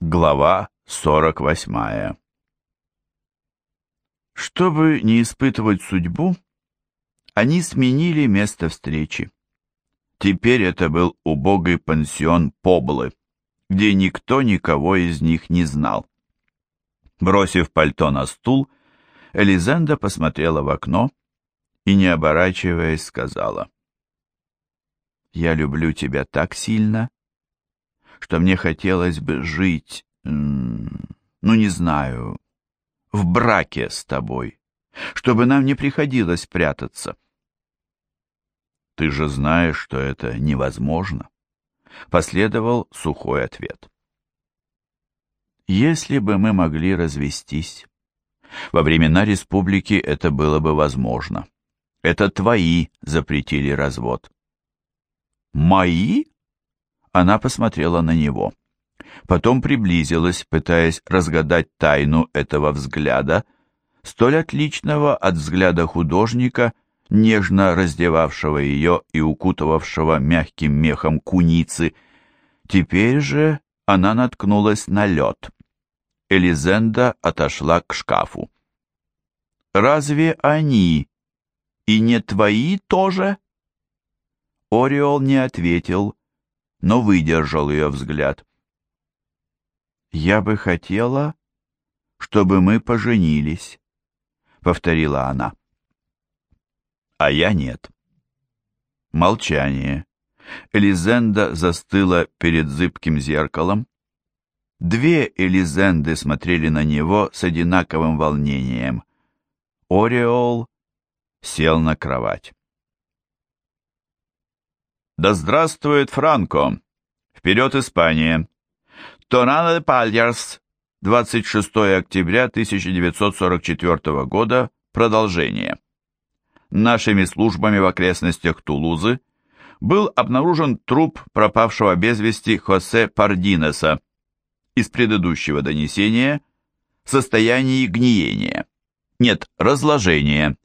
Глава 48 Чтобы не испытывать судьбу, они сменили место встречи. Теперь это был убогий пансион Поблы, где никто никого из них не знал. Бросив пальто на стул, Элизенда посмотрела в окно и, не оборачиваясь, сказала, «Я люблю тебя так сильно, что мне хотелось бы жить, ну, не знаю, в браке с тобой, чтобы нам не приходилось прятаться. Ты же знаешь, что это невозможно. Последовал сухой ответ. Если бы мы могли развестись. Во времена республики это было бы возможно. Это твои запретили развод. Мои? Она посмотрела на него. Потом приблизилась, пытаясь разгадать тайну этого взгляда, столь отличного от взгляда художника, нежно раздевавшего ее и укутывавшего мягким мехом куницы. Теперь же она наткнулась на лед. Элизенда отошла к шкафу. «Разве они и не твои тоже?» Ориол не ответил, но выдержал ее взгляд. «Я бы хотела, чтобы мы поженились», — повторила она. «А я нет». Молчание. Элизенда застыла перед зыбким зеркалом. Две Элизенды смотрели на него с одинаковым волнением. Ореол сел на кровать. Да здравствует Франко! Вперед, Испания! Торнадо Пальярс, 26 октября 1944 года, продолжение. Нашими службами в окрестностях Тулузы был обнаружен труп пропавшего без вести Хосе Пардинеса из предыдущего донесения в состоянии гниения. Нет, разложения.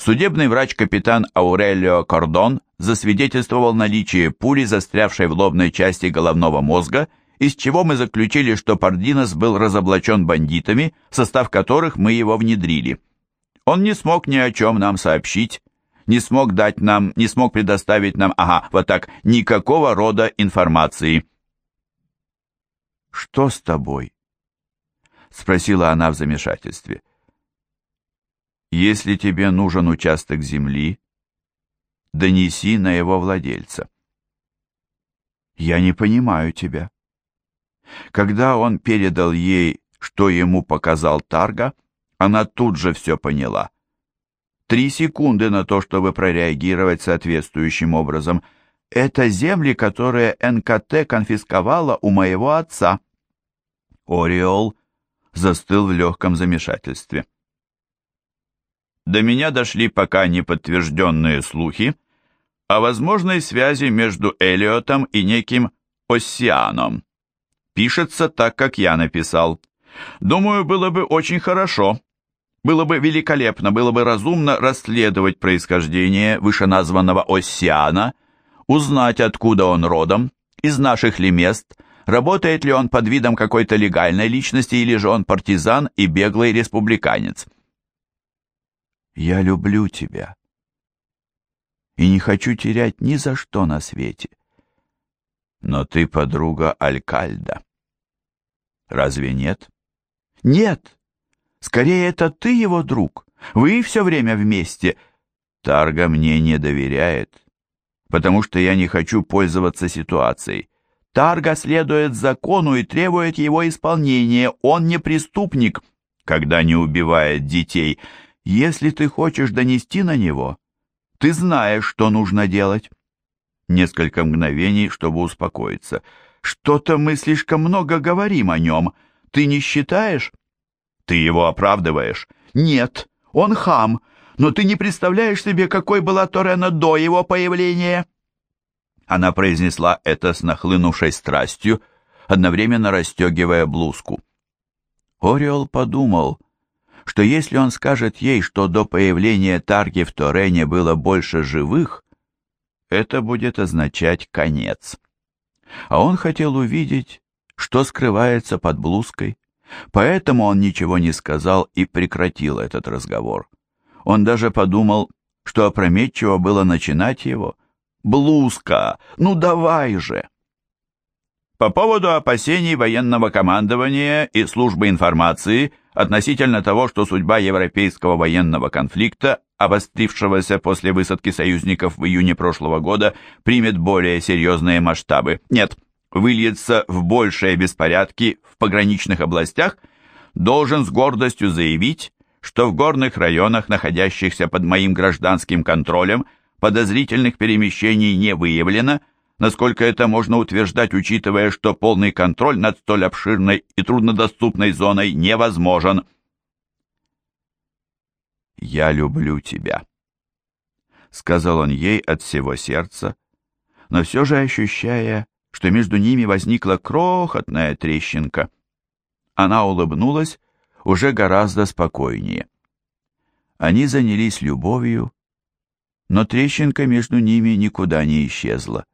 Судебный врач-капитан Аурелио Кордон засвидетельствовал наличие пули, застрявшей в лобной части головного мозга, из чего мы заключили, что Пардинос был разоблачен бандитами, в состав которых мы его внедрили. Он не смог ни о чем нам сообщить, не смог дать нам, не смог предоставить нам, ага, вот так, никакого рода информации. «Что с тобой?» — спросила она в замешательстве. «Если тебе нужен участок земли, донеси на его владельца. Я не понимаю тебя. Когда он передал ей, что ему показал Тарга, она тут же все поняла. Три секунды на то, чтобы прореагировать соответствующим образом. Это земли, которые НКТ конфисковала у моего отца. Ореол застыл в легком замешательстве. До меня дошли пока неподтвержденные слухи о возможной связи между Элиотом и неким Оссианом. Пишется так, как я написал. Думаю, было бы очень хорошо, было бы великолепно, было бы разумно расследовать происхождение вышеназванного Оссиана, узнать, откуда он родом, из наших ли мест, работает ли он под видом какой-то легальной личности или же он партизан и беглый республиканец. Я люблю тебя и не хочу терять ни за что на свете. Но ты подруга Алькальда. Разве нет? Нет. Скорее, это ты его друг. Вы все время вместе. Тарга мне не доверяет, потому что я не хочу пользоваться ситуацией. Тарга следует закону и требует его исполнения. Он не преступник, когда не убивает детей. Если ты хочешь донести на него, ты знаешь, что нужно делать. Несколько мгновений, чтобы успокоиться. Что-то мы слишком много говорим о нем. Ты не считаешь? Ты его оправдываешь. Нет, он хам, но ты не представляешь себе, какой была Торена до его появления. Она произнесла это с нахлынувшей страстью, одновременно расстегивая блузку. Ориол подумал, что если он скажет ей, что до появления Тарги в Торене было больше живых, это будет означать конец. А он хотел увидеть, что скрывается под блузкой. Поэтому он ничего не сказал и прекратил этот разговор. Он даже подумал, что опрометчиво было начинать его. «Блузка! Ну давай же!» По поводу опасений военного командования и службы информации относительно того, что судьба европейского военного конфликта, обострившегося после высадки союзников в июне прошлого года, примет более серьезные масштабы. Нет, выльется в большие беспорядки в пограничных областях, должен с гордостью заявить, что в горных районах, находящихся под моим гражданским контролем, подозрительных перемещений не выявлено, насколько это можно утверждать, учитывая, что полный контроль над столь обширной и труднодоступной зоной невозможен. «Я люблю тебя», — сказал он ей от всего сердца, но все же ощущая, что между ними возникла крохотная трещинка. Она улыбнулась уже гораздо спокойнее. Они занялись любовью, но трещинка между ними никуда не исчезла.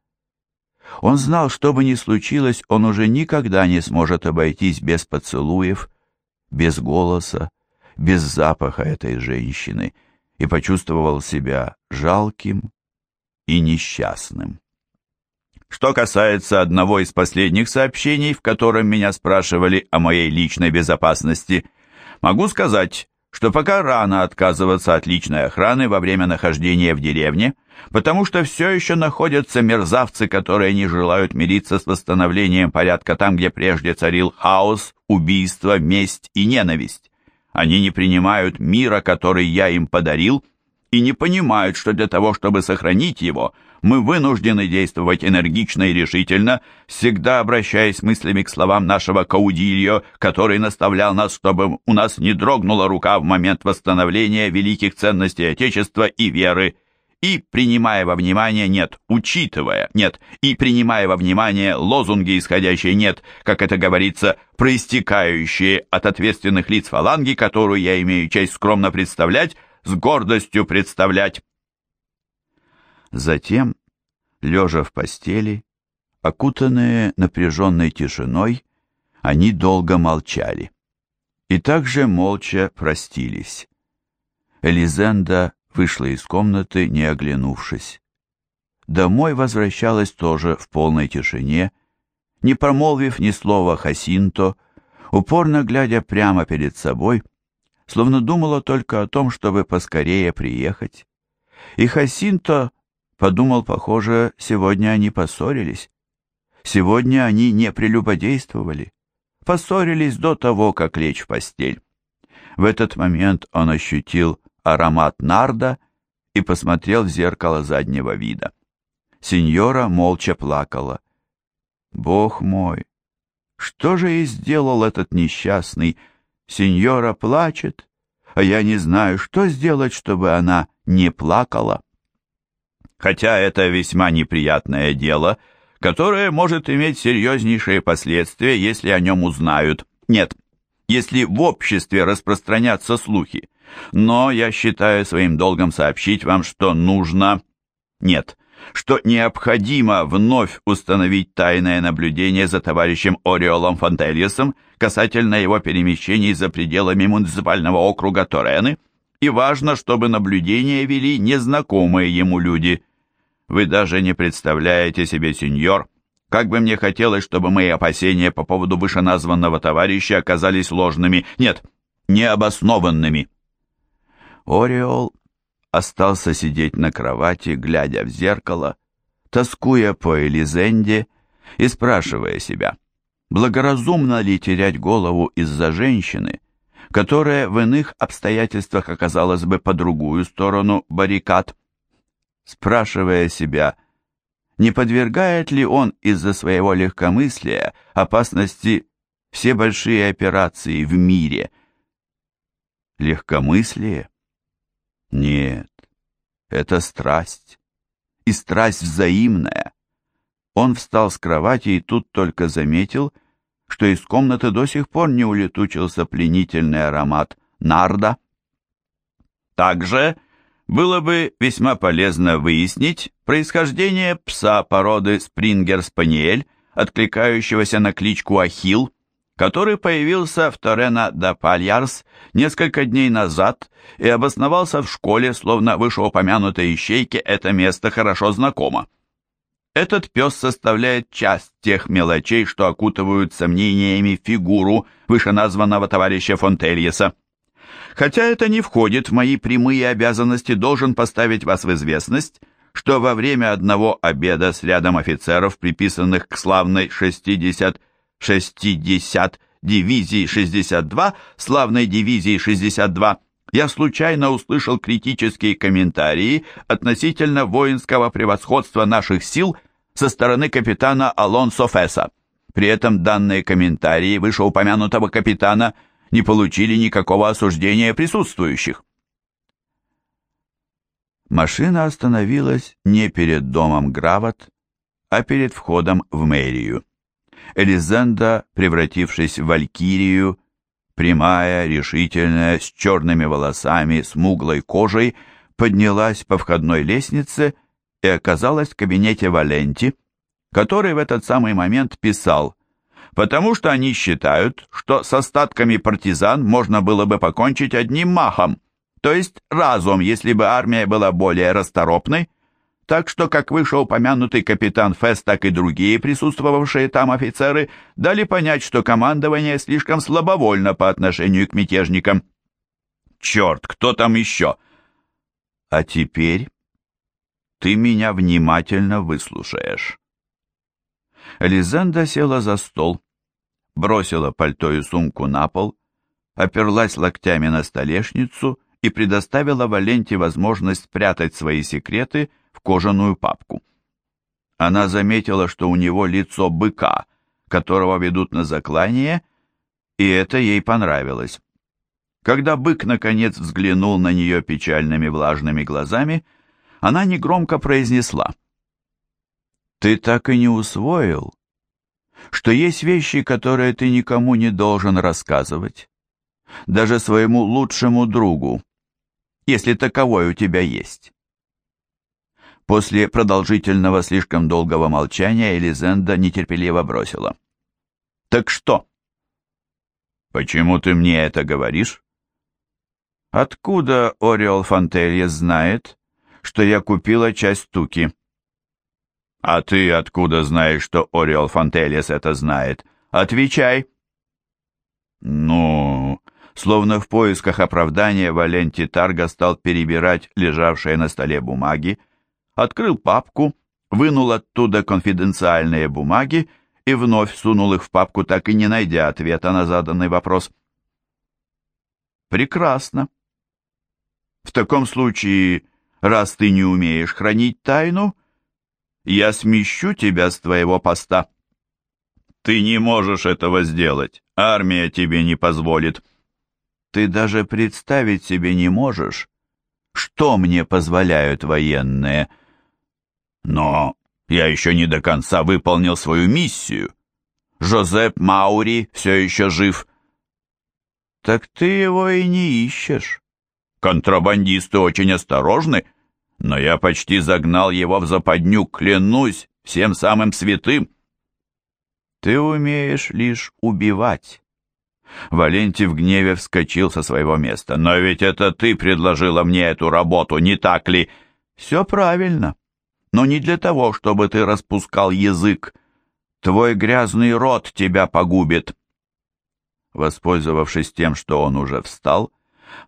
Он знал, что бы ни случилось, он уже никогда не сможет обойтись без поцелуев, без голоса, без запаха этой женщины, и почувствовал себя жалким и несчастным. Что касается одного из последних сообщений, в котором меня спрашивали о моей личной безопасности, могу сказать, что пока рано отказываться от личной охраны во время нахождения в деревне, потому что все еще находятся мерзавцы, которые не желают мириться с восстановлением порядка там, где прежде царил хаос, убийство, месть и ненависть. Они не принимают мира, который я им подарил, и не понимают, что для того, чтобы сохранить его – мы вынуждены действовать энергично и решительно, всегда обращаясь мыслями к словам нашего Каудильо, который наставлял нас, чтобы у нас не дрогнула рука в момент восстановления великих ценностей Отечества и веры. И, принимая во внимание, нет, учитывая, нет, и принимая во внимание лозунги, исходящие, нет, как это говорится, проистекающие от ответственных лиц фаланги, которую я имею честь скромно представлять, с гордостью представлять. Затем, лежа в постели, окутанные напряженной тишиной, они долго молчали. И также молча простились. Элизенда вышла из комнаты, не оглянувшись. Домой возвращалась тоже в полной тишине, не промолвив ни слова Хасинто, упорно глядя прямо перед собой, словно думала только о том, чтобы поскорее приехать. И Хасинто Подумал, похоже, сегодня они поссорились. Сегодня они не прелюбодействовали. Поссорились до того, как лечь в постель. В этот момент он ощутил аромат нарда и посмотрел в зеркало заднего вида. Сеньора молча плакала. «Бог мой! Что же и сделал этот несчастный? Сеньора плачет, а я не знаю, что сделать, чтобы она не плакала» хотя это весьма неприятное дело, которое может иметь серьезнейшие последствия, если о нем узнают. Нет, если в обществе распространятся слухи. Но я считаю своим долгом сообщить вам, что нужно... Нет, что необходимо вновь установить тайное наблюдение за товарищем Ореолом Фонтельесом касательно его перемещений за пределами муниципального округа Торены, и важно, чтобы наблюдение вели незнакомые ему люди. Вы даже не представляете себе, сеньор, как бы мне хотелось, чтобы мои опасения по поводу вышеназванного товарища оказались ложными, нет, необоснованными. Ореол остался сидеть на кровати, глядя в зеркало, тоскуя по Элизенде и спрашивая себя, благоразумно ли терять голову из-за женщины, которая в иных обстоятельствах оказалась бы по другую сторону баррикад спрашивая себя, не подвергает ли он из-за своего легкомыслия опасности все большие операции в мире. Легкомыслие? Нет, это страсть. И страсть взаимная. Он встал с кровати и тут только заметил, что из комнаты до сих пор не улетучился пленительный аромат нарда. Также было бы весьма полезно выяснить происхождение пса породы Спрингер-Спаниель, откликающегося на кличку Ахил, который появился в Торена да Пальярс несколько дней назад и обосновался в школе, словно вышеупомянутой ищейке это место хорошо знакомо. Этот пес составляет часть тех мелочей, что окутывают сомнениями фигуру вышеназванного товарища Фонтельеса. Хотя это не входит в мои прямые обязанности, должен поставить вас в известность, что во время одного обеда с рядом офицеров, приписанных к славной 60 60 дивизии 62, славной дивизии 62, я случайно услышал критические комментарии относительно воинского превосходства наших сил со стороны капитана Алонсо Феса. При этом данные комментарии вышеупомянутого капитана не получили никакого осуждения присутствующих. Машина остановилась не перед домом Грават, а перед входом в мэрию. Элизенда, превратившись в валькирию, прямая, решительная, с черными волосами, смуглой кожей, поднялась по входной лестнице и оказалась в кабинете Валенти, который в этот самый момент писал «Потому что они считают, что с остатками партизан можно было бы покончить одним махом, то есть разом, если бы армия была более расторопной, так что как вышеупомянутый капитан Фесс, так и другие присутствовавшие там офицеры дали понять, что командование слишком слабовольно по отношению к мятежникам. «Черт, кто там еще?» «А теперь ты меня внимательно выслушаешь». Элизенда села за стол, бросила пальто и сумку на пол, оперлась локтями на столешницу и предоставила Валенте возможность спрятать свои секреты в кожаную папку. Она заметила, что у него лицо быка, которого ведут на заклание, и это ей понравилось. Когда бык наконец взглянул на нее печальными влажными глазами, она негромко произнесла. «Ты так и не усвоил, что есть вещи, которые ты никому не должен рассказывать, даже своему лучшему другу, если таковой у тебя есть. После продолжительного слишком долгого молчания Элизенда нетерпеливо бросила. «Так что?» «Почему ты мне это говоришь?» «Откуда Ориол Фонтелье знает, что я купила часть туки?» «А ты откуда знаешь, что Ориол Фонтельес это знает? Отвечай!» «Ну...» Словно в поисках оправдания Валенти Тарга стал перебирать лежавшие на столе бумаги, открыл папку, вынул оттуда конфиденциальные бумаги и вновь сунул их в папку, так и не найдя ответа на заданный вопрос. «Прекрасно. В таком случае, раз ты не умеешь хранить тайну, я смещу тебя с твоего поста». «Ты не можешь этого сделать. Армия тебе не позволит». «Ты даже представить себе не можешь, что мне позволяют военные». Но я еще не до конца выполнил свою миссию. Жозеп Маури все еще жив. Так ты его и не ищешь. Контрабандисты очень осторожны, но я почти загнал его в западню, клянусь, всем самым святым. Ты умеешь лишь убивать. Валентий в гневе вскочил со своего места. «Но ведь это ты предложила мне эту работу, не так ли?» «Все правильно но не для того, чтобы ты распускал язык. Твой грязный рот тебя погубит». Воспользовавшись тем, что он уже встал,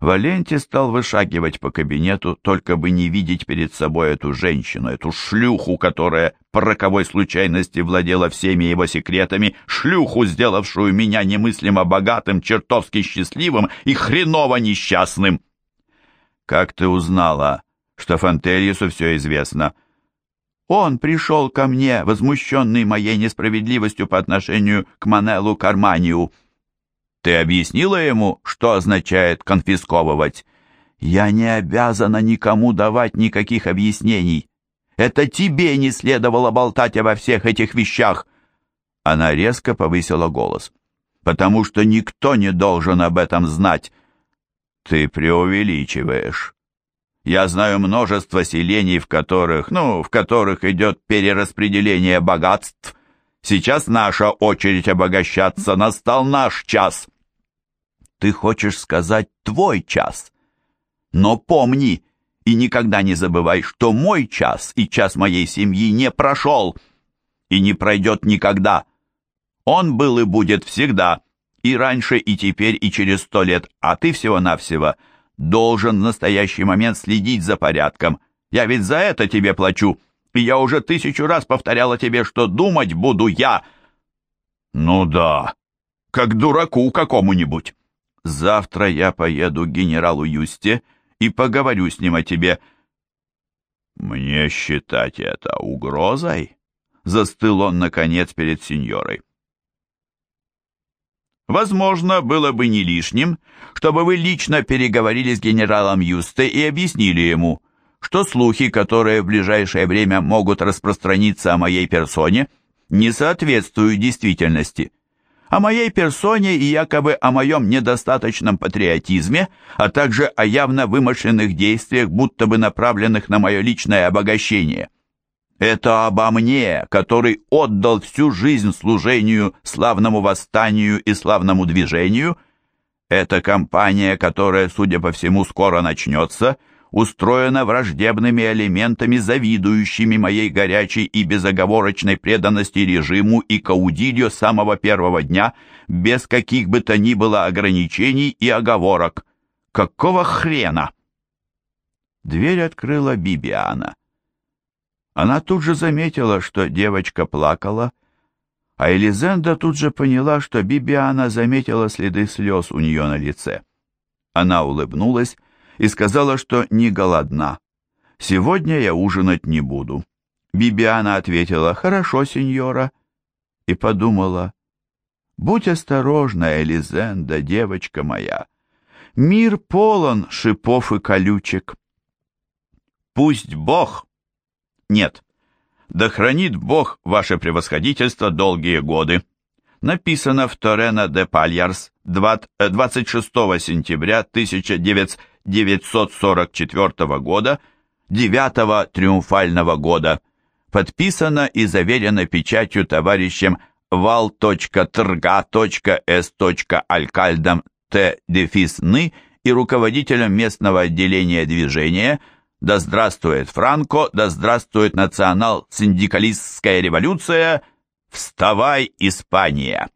Валенти стал вышагивать по кабинету, только бы не видеть перед собой эту женщину, эту шлюху, которая по роковой случайности владела всеми его секретами, шлюху, сделавшую меня немыслимо богатым, чертовски счастливым и хреново несчастным. «Как ты узнала, что Фантельесу все известно?» Он пришел ко мне, возмущенный моей несправедливостью по отношению к Манелу Карманию. Ты объяснила ему, что означает конфисковывать? Я не обязана никому давать никаких объяснений. Это тебе не следовало болтать обо всех этих вещах. Она резко повысила голос. Потому что никто не должен об этом знать. Ты преувеличиваешь. Я знаю множество селений, в которых, ну, в которых идет перераспределение богатств. Сейчас наша очередь обогащаться, настал наш час. Ты хочешь сказать твой час? Но помни и никогда не забывай, что мой час и час моей семьи не прошел и не пройдет никогда. Он был и будет всегда, и раньше, и теперь, и через сто лет, а ты всего-навсего должен в настоящий момент следить за порядком. Я ведь за это тебе плачу, и я уже тысячу раз повторяла тебе, что думать буду я. Ну да, как дураку какому-нибудь. Завтра я поеду к генералу Юсте и поговорю с ним о тебе. Мне считать это угрозой? Застыл он, наконец, перед сеньорой. Возможно, было бы не лишним, чтобы вы лично переговорили с генералом Юсте и объяснили ему, что слухи, которые в ближайшее время могут распространиться о моей персоне, не соответствуют действительности о моей персоне и якобы о моем недостаточном патриотизме, а также о явно вымышленных действиях, будто бы направленных на мое личное обогащение. Это обо мне, который отдал всю жизнь служению славному восстанию и славному движению. Это кампания, которая, судя по всему, скоро начнется – устроена враждебными элементами, завидующими моей горячей и безоговорочной преданности режиму и каудилью с самого первого дня, без каких бы то ни было ограничений и оговорок. Какого хрена? Дверь открыла Бибиана. Она тут же заметила, что девочка плакала, а Элизенда тут же поняла, что Бибиана заметила следы слез у нее на лице. Она улыбнулась и сказала, что не голодна. «Сегодня я ужинать не буду». Бибиана ответила «Хорошо, сеньора», и подумала «Будь осторожна, Элизенда, девочка моя, мир полон шипов и колючек». «Пусть Бог...» «Нет, да хранит Бог ваше превосходительство долгие годы», написано в Торена де Пальярс 26 э, сентября 1900 944 года, 9 триумфального года, подписано и заверено печатью товарищем val.trga.s.алькальдом Т. Дефисны и руководителем местного отделения движения «Да здравствует Франко! Да здравствует национал-синдикалистская революция! Вставай, Испания!»